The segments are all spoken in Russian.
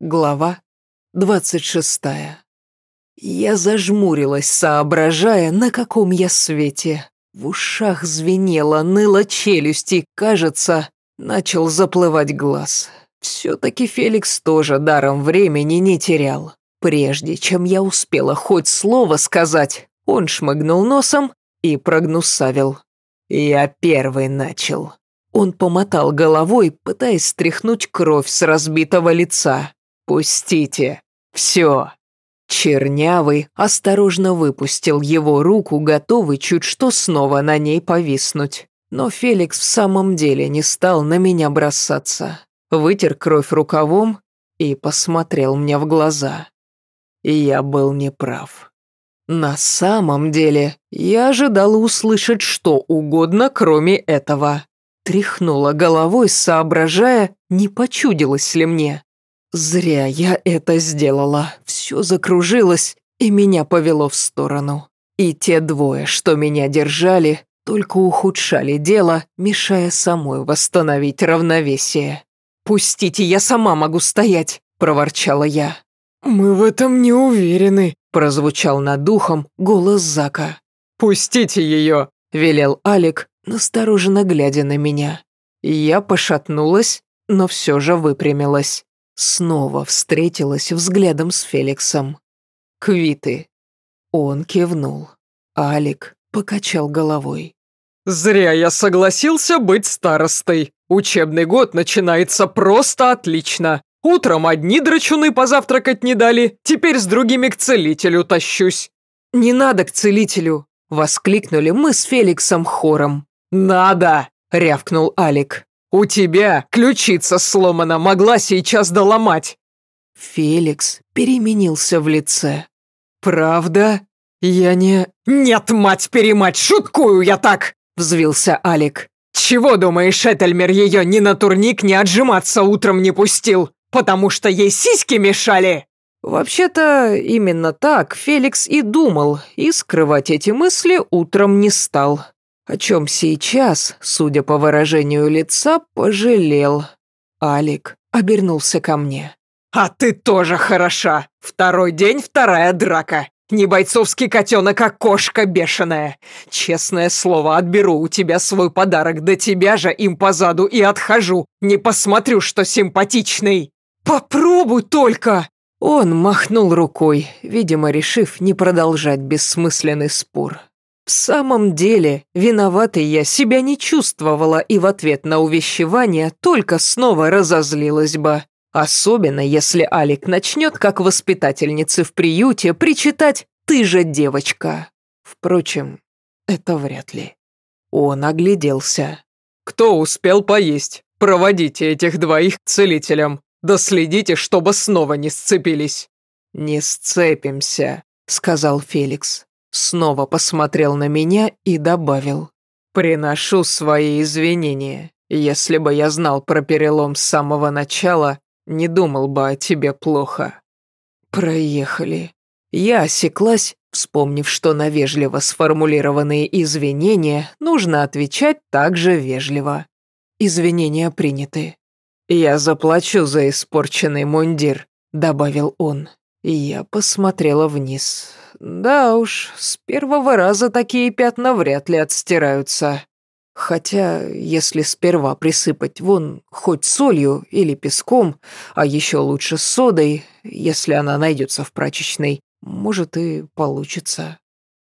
Глава двадцать шестая. Я зажмурилась, соображая, на каком я свете. В ушах звенело, ныла челюсть и, кажется, начал заплывать глаз. Все-таки Феликс тоже даром времени не терял. Прежде чем я успела хоть слово сказать, он шмыгнул носом и прогнусавил. Я первый начал. Он помотал головой, пытаясь стряхнуть кровь с разбитого лица. «Пустите! Все!» Чернявый осторожно выпустил его руку, готовый чуть что снова на ней повиснуть. Но Феликс в самом деле не стал на меня бросаться. Вытер кровь рукавом и посмотрел мне в глаза. я был неправ. На самом деле, я ожидала услышать что угодно, кроме этого. Тряхнула головой, соображая, не почудилось ли мне. Зря я это сделала. Все закружилось, и меня повело в сторону. И те двое, что меня держали, только ухудшали дело, мешая самой восстановить равновесие. «Пустите, я сама могу стоять», – проворчала я. «Мы в этом не уверены», – прозвучал над духом голос Зака. «Пустите ее», – велел Алик, настороженно глядя на меня. Я пошатнулась, но все же выпрямилась. Снова встретилась взглядом с Феликсом. «Квиты». Он кивнул. Алик покачал головой. «Зря я согласился быть старостой. Учебный год начинается просто отлично. Утром одни драчуны позавтракать не дали, теперь с другими к целителю тащусь». «Не надо к целителю!» – воскликнули мы с Феликсом хором. «Надо!» – рявкнул Алик. «У тебя ключица сломана, могла сейчас доломать!» Феликс переменился в лице. «Правда? Я не...» «Нет, мать-перемать, шуткую я так!» – взвился Алик. «Чего, думаешь, Этельмер ее ни на турник, ни отжиматься утром не пустил? Потому что ей сиськи мешали?» Вообще-то, именно так Феликс и думал, и скрывать эти мысли утром не стал о чем сейчас, судя по выражению лица, пожалел. Алик обернулся ко мне. «А ты тоже хороша! Второй день, вторая драка! Не бойцовский котенок, а кошка бешеная! Честное слово, отберу у тебя свой подарок, до тебя же им позаду и отхожу! Не посмотрю, что симпатичный! Попробуй только!» Он махнул рукой, видимо, решив не продолжать бессмысленный спор. В самом деле, виноватой я себя не чувствовала и в ответ на увещевание только снова разозлилась бы. Особенно, если Алик начнет, как воспитательницы в приюте, причитать «ты же девочка». Впрочем, это вряд ли. Он огляделся. «Кто успел поесть? Проводите этих двоих к целителям. Да следите, чтобы снова не сцепились». «Не сцепимся», — сказал Феликс. Снова посмотрел на меня и добавил. «Приношу свои извинения. Если бы я знал про перелом с самого начала, не думал бы о тебе плохо». Проехали. Я осеклась, вспомнив, что на вежливо сформулированные извинения нужно отвечать также вежливо. Извинения приняты. «Я заплачу за испорченный мундир», — добавил он. Я посмотрела вниз. Да уж, с первого раза такие пятна вряд ли отстираются. Хотя, если сперва присыпать вон хоть солью или песком, а еще лучше содой, если она найдется в прачечной, может и получится.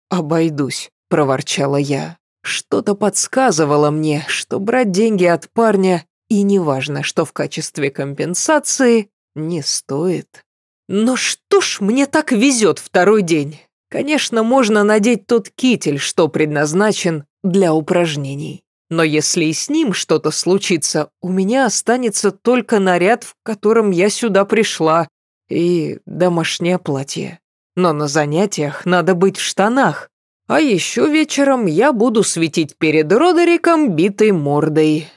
«Обойдусь», — проворчала я. Что-то подсказывало мне, что брать деньги от парня, и неважно, что в качестве компенсации, не стоит. Но что ж мне так везет второй день? Конечно, можно надеть тот китель, что предназначен для упражнений. Но если и с ним что-то случится, у меня останется только наряд, в котором я сюда пришла, и домашнее платье. Но на занятиях надо быть в штанах. А еще вечером я буду светить перед Родериком битой мордой.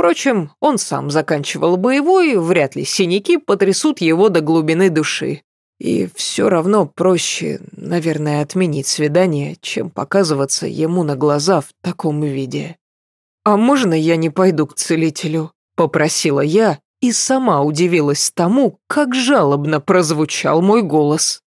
Впрочем, он сам заканчивал боевой, вряд ли синяки потрясут его до глубины души. И все равно проще, наверное, отменить свидание, чем показываться ему на глаза в таком виде. «А можно я не пойду к целителю?» – попросила я, и сама удивилась тому, как жалобно прозвучал мой голос.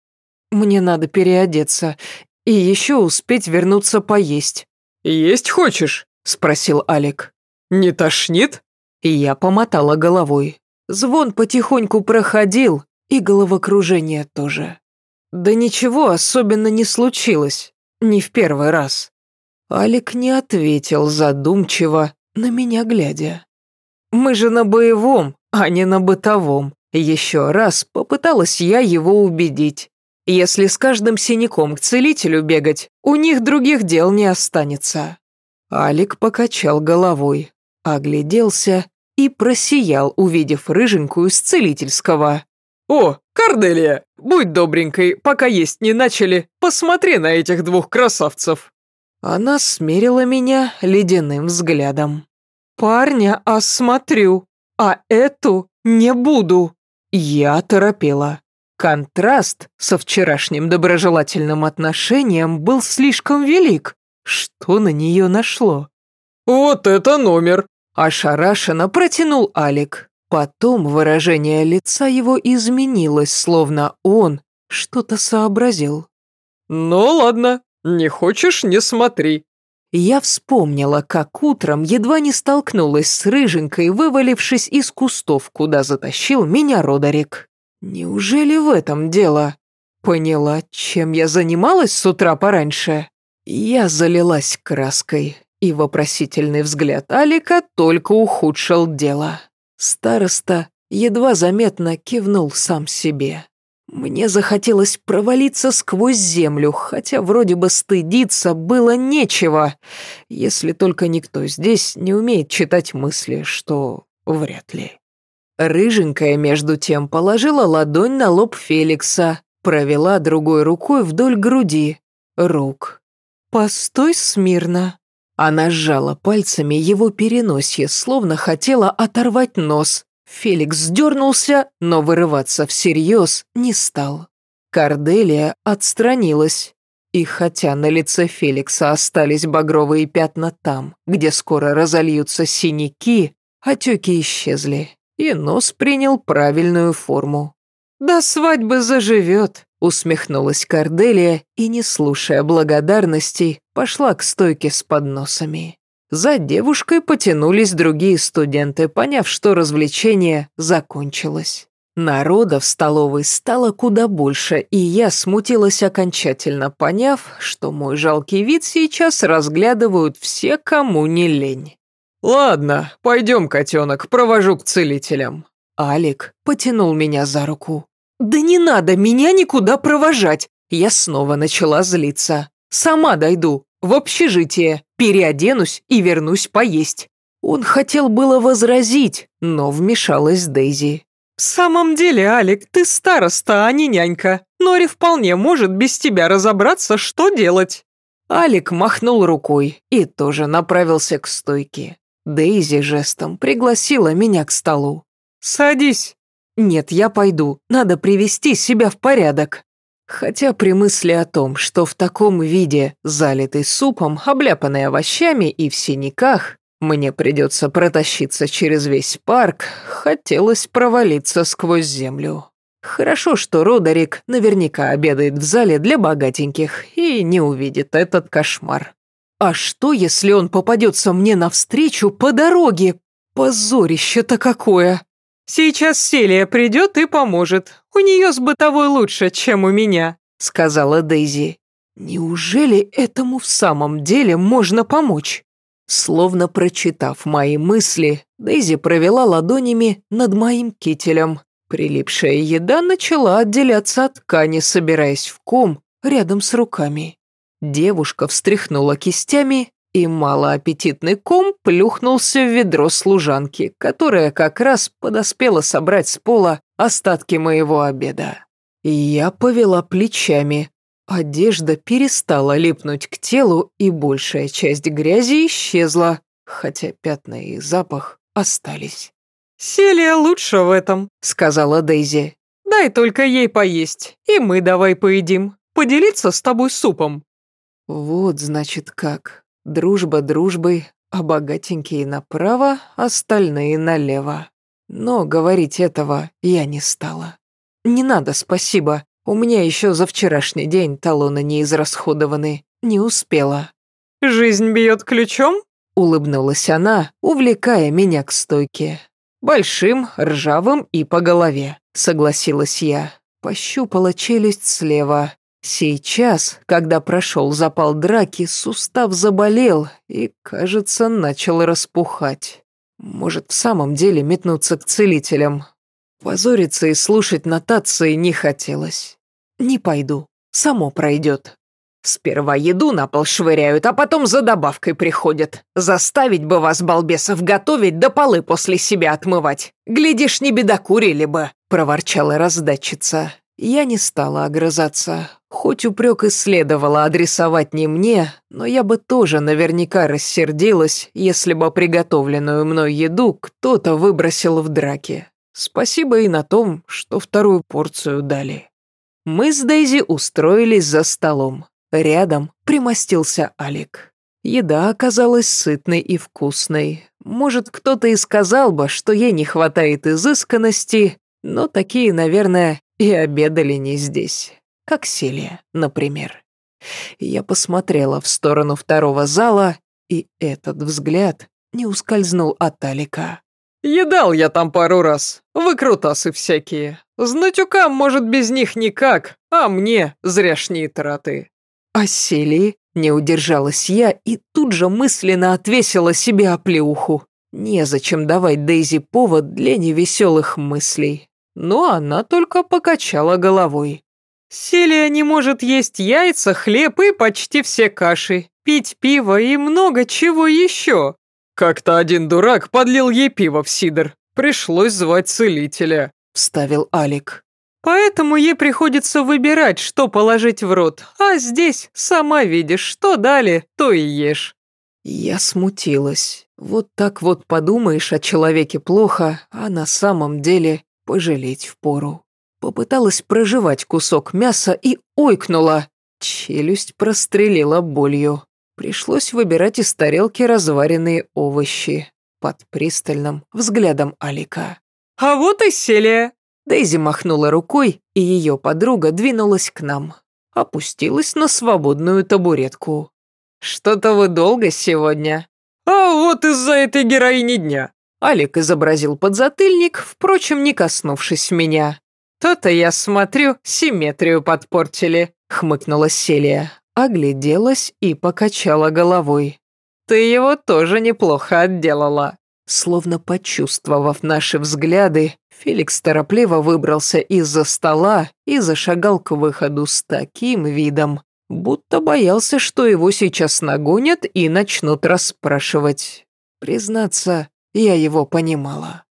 «Мне надо переодеться и еще успеть вернуться поесть». «Есть хочешь?» – спросил Алик. «Не тошнит?» Я помотала головой. Звон потихоньку проходил, и головокружение тоже. Да ничего особенно не случилось, не в первый раз. Алик не ответил задумчиво, на меня глядя. «Мы же на боевом, а не на бытовом». Еще раз попыталась я его убедить. Если с каждым синяком к целителю бегать, у них других дел не останется. Алик покачал головой, огляделся и просиял, увидев рыженькую с целительского. «О, Корделия, будь добренькой, пока есть не начали, посмотри на этих двух красавцев». Она смерила меня ледяным взглядом. «Парня осмотрю, а эту не буду». Я торопела. Контраст со вчерашним доброжелательным отношением был слишком велик. Что на нее нашло? «Вот это номер!» Ошарашенно протянул Алик. Потом выражение лица его изменилось, словно он что-то сообразил. «Ну ладно, не хочешь – не смотри». Я вспомнила, как утром едва не столкнулась с рыженькой, вывалившись из кустов, куда затащил меня Родерик. Неужели в этом дело? Поняла, чем я занималась с утра пораньше? Я залилась краской, и вопросительный взгляд Алика только ухудшил дело. Староста едва заметно кивнул сам себе. Мне захотелось провалиться сквозь землю, хотя вроде бы стыдиться было нечего, если только никто здесь не умеет читать мысли, что вряд ли. Рыженькая, между тем, положила ладонь на лоб Феликса, провела другой рукой вдоль груди, рук. «Постой смирно», она сжала пальцами его переносье, словно хотела оторвать нос. Феликс сдернулся, но вырываться всерьез не стал. Корделия отстранилась. И хотя на лице Феликса остались багровые пятна там, где скоро разольются синяки, отеки исчезли, и нос принял правильную форму. «До свадьбы заживет», Усмехнулась Корделия и, не слушая благодарностей, пошла к стойке с подносами. За девушкой потянулись другие студенты, поняв, что развлечение закончилось. Народа в столовой стало куда больше, и я смутилась окончательно, поняв, что мой жалкий вид сейчас разглядывают все, кому не лень. «Ладно, пойдем, котенок, провожу к целителям». Алик потянул меня за руку. «Да не надо меня никуда провожать!» Я снова начала злиться. «Сама дойду, в общежитие, переоденусь и вернусь поесть». Он хотел было возразить, но вмешалась Дейзи. «В самом деле, Алик, ты староста, а не нянька. Нори вполне может без тебя разобраться, что делать». Алик махнул рукой и тоже направился к стойке. Дейзи жестом пригласила меня к столу. «Садись». «Нет, я пойду. Надо привести себя в порядок». Хотя при мысли о том, что в таком виде, залитый супом, обляпанный овощами и в синяках, мне придется протащиться через весь парк, хотелось провалиться сквозь землю. Хорошо, что Родерик наверняка обедает в зале для богатеньких и не увидит этот кошмар. А что, если он попадется мне навстречу по дороге? Позорище-то какое! «Сейчас Селия придет и поможет. У нее с бытовой лучше, чем у меня», — сказала Дейзи. «Неужели этому в самом деле можно помочь?» Словно прочитав мои мысли, Дейзи провела ладонями над моим кителем. Прилипшая еда начала отделяться от ткани, собираясь в ком рядом с руками. Девушка встряхнула кистями и малоаппетитный ком плюхнулся в ведро служанки, которая как раз подоспела собрать с пола остатки моего обеда. Я повела плечами. Одежда перестала липнуть к телу, и большая часть грязи исчезла, хотя пятна и запах остались. «Селия лучше в этом», — сказала Дейзи. «Дай только ей поесть, и мы давай поедим. Поделиться с тобой супом». Вот, значит, как. Дружба дружбой, а богатенькие направо, остальные налево. Но говорить этого я не стала. «Не надо, спасибо. У меня еще за вчерашний день талоны не израсходованы. Не успела». «Жизнь бьет ключом?» Улыбнулась она, увлекая меня к стойке. «Большим, ржавым и по голове», — согласилась я. Пощупала челюсть слева. Сейчас, когда прошел запал драки, сустав заболел и, кажется, начал распухать. Может, в самом деле метнуться к целителям. Позориться и слушать нотации не хотелось. Не пойду, само пройдет. Сперва еду на пол швыряют, а потом за добавкой приходят. Заставить бы вас, балбесов, готовить да полы после себя отмывать. Глядишь, не бедокурили бы», — проворчала раздатчица. Я не стала огрызаться. Хоть упрек и следовало адресовать не мне, но я бы тоже наверняка рассердилась, если бы приготовленную мной еду кто-то выбросил в драке. Спасибо и на том, что вторую порцию дали. Мы с Дейзи устроились за столом. Рядом примостился Алик. Еда оказалась сытной и вкусной. Может, кто-то и сказал бы, что ей не хватает изысканности, но такие, наверное, и обедали не здесь. Как Селия, например. Я посмотрела в сторону второго зала, и этот взгляд не ускользнул от Алика. «Едал я там пару раз. Выкрутасы всякие. Знатюкам, может, без них никак, а мне зряшние траты. «Осели?» – не удержалась я и тут же мысленно отвесила себе оплеуху. Незачем давать Дейзи повод для невеселых мыслей. Но она только покачала головой. «Селия не может есть яйца, хлеб и почти все каши, пить пиво и много чего еще. Как-то один дурак подлил ей пиво в сидр. Пришлось звать целителя», – вставил Алик. Поэтому ей приходится выбирать, что положить в рот. А здесь, сама видишь, что дали, то и ешь». Я смутилась. Вот так вот подумаешь о человеке плохо, а на самом деле пожалеть впору. Попыталась проживать кусок мяса и ойкнула. Челюсть прострелила болью. Пришлось выбирать из тарелки разваренные овощи под пристальным взглядом Алика. «А вот и Селия!» Дейзи махнула рукой, и ее подруга двинулась к нам. Опустилась на свободную табуретку. «Что-то вы долго сегодня?» «А вот из-за этой героини дня!» Алик изобразил подзатыльник, впрочем, не коснувшись меня. «То-то я смотрю, симметрию подпортили», — хмыкнула Селия. Огляделась и покачала головой. «Ты его тоже неплохо отделала». Словно почувствовав наши взгляды, Феликс торопливо выбрался из-за стола и зашагал к выходу с таким видом, будто боялся, что его сейчас нагонят и начнут расспрашивать. Признаться, я его понимала.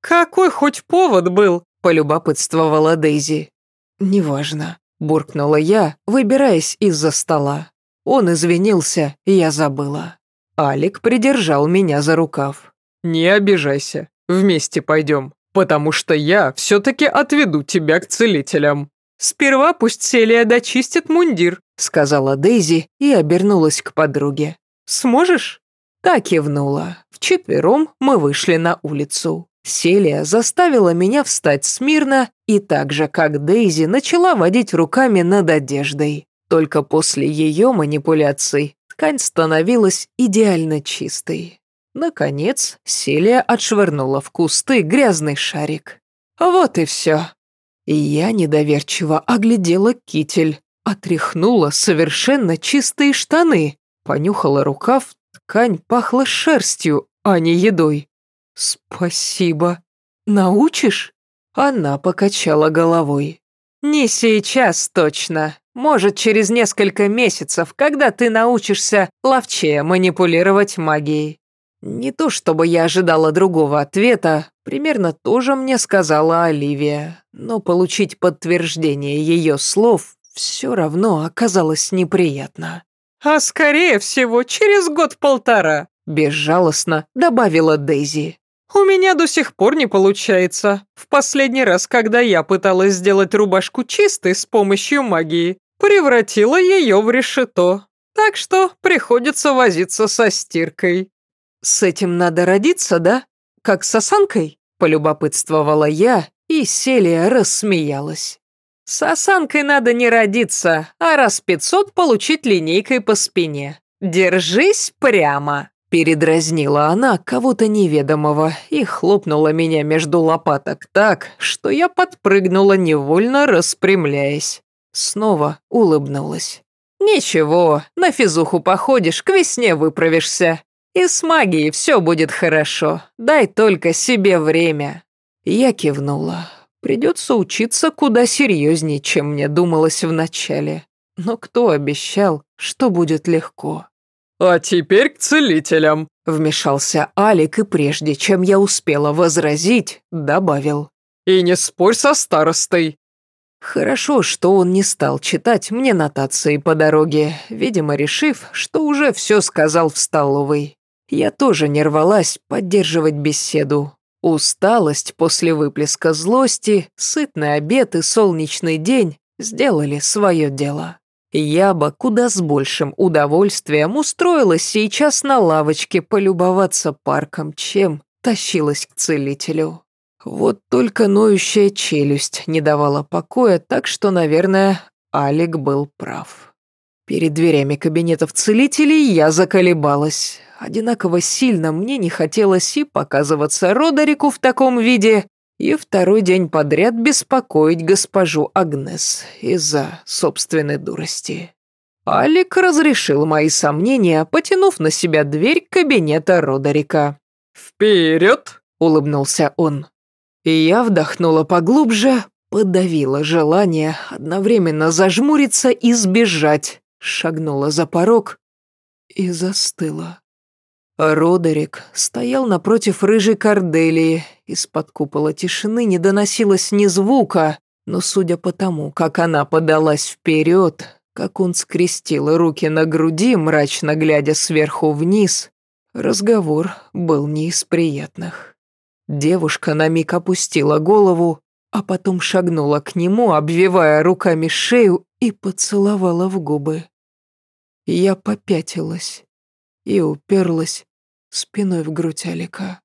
«Какой хоть повод был?» – полюбопытствовала Дейзи. «Неважно», – буркнула я, выбираясь из-за стола. Он извинился, я забыла. Алик придержал меня за рукав. «Не обижайся, вместе пойдем» потому что я все-таки отведу тебя к целителям. Сперва пусть Селия дочистит мундир», — сказала Дейзи и обернулась к подруге. «Сможешь?» Та кивнула. Вчетвером мы вышли на улицу. Селия заставила меня встать смирно и так же, как Дейзи, начала водить руками над одеждой. Только после ее манипуляций ткань становилась идеально чистой. Наконец, Селия отшвырнула в кусты грязный шарик. Вот и все. Я недоверчиво оглядела китель, отряхнула совершенно чистые штаны, понюхала рукав, ткань пахла шерстью, а не едой. «Спасибо. Научишь?» Она покачала головой. «Не сейчас точно. Может, через несколько месяцев, когда ты научишься ловчее манипулировать магией. Не то чтобы я ожидала другого ответа, примерно то же мне сказала Оливия, но получить подтверждение ее слов все равно оказалось неприятно. «А скорее всего, через год-полтора», – безжалостно добавила Дейзи. «У меня до сих пор не получается. В последний раз, когда я пыталась сделать рубашку чистой с помощью магии, превратила ее в решето. Так что приходится возиться со стиркой». «С этим надо родиться, да? Как с осанкой?» полюбопытствовала я, и Селия рассмеялась. С осанкой надо не родиться, а раз пятьсот получить линейкой по спине. Держись прямо. Передразнила она кого-то неведомого и хлопнула меня между лопаток так, что я подпрыгнула, невольно распрямляясь. Снова улыбнулась. «Ничего, на физуху походишь, к весне выправишься. И с магией все будет хорошо, дай только себе время». Я кивнула. Придется учиться куда серьезнее, чем мне думалось вначале. Но кто обещал, что будет легко? «А теперь к целителям», — вмешался Алик, и прежде чем я успела возразить, добавил. «И не спорь со старостой». Хорошо, что он не стал читать мне нотации по дороге, видимо, решив, что уже все сказал в столовой. Я тоже не рвалась поддерживать беседу. Усталость после выплеска злости, сытный обед и солнечный день сделали свое дело. Я бы куда с большим удовольствием устроилась сейчас на лавочке полюбоваться парком, чем тащилась к целителю. Вот только ноющая челюсть не давала покоя, так что, наверное, Алик был прав. Перед дверями кабинетов целителей я заколебалась. Одинаково сильно мне не хотелось и показываться Родерику в таком виде, и второй день подряд беспокоить госпожу Агнес из-за собственной дурости. Алик разрешил мои сомнения, потянув на себя дверь кабинета Родерика. «Вперед!» — улыбнулся он. И я вдохнула поглубже, подавила желание одновременно зажмуриться и сбежать, шагнула за порог и застыла. Родерик стоял напротив рыжей Корделии. Из-под купола тишины не доносилось ни звука, но судя по тому, как она подалась вперед, как он скрестил руки на груди, мрачно глядя сверху вниз, разговор был не из приятных. Девушка на миг опустила голову, а потом шагнула к нему, обвивая руками шею и поцеловала в губы. Я попятилась и уперлась спиной в грудь Алика.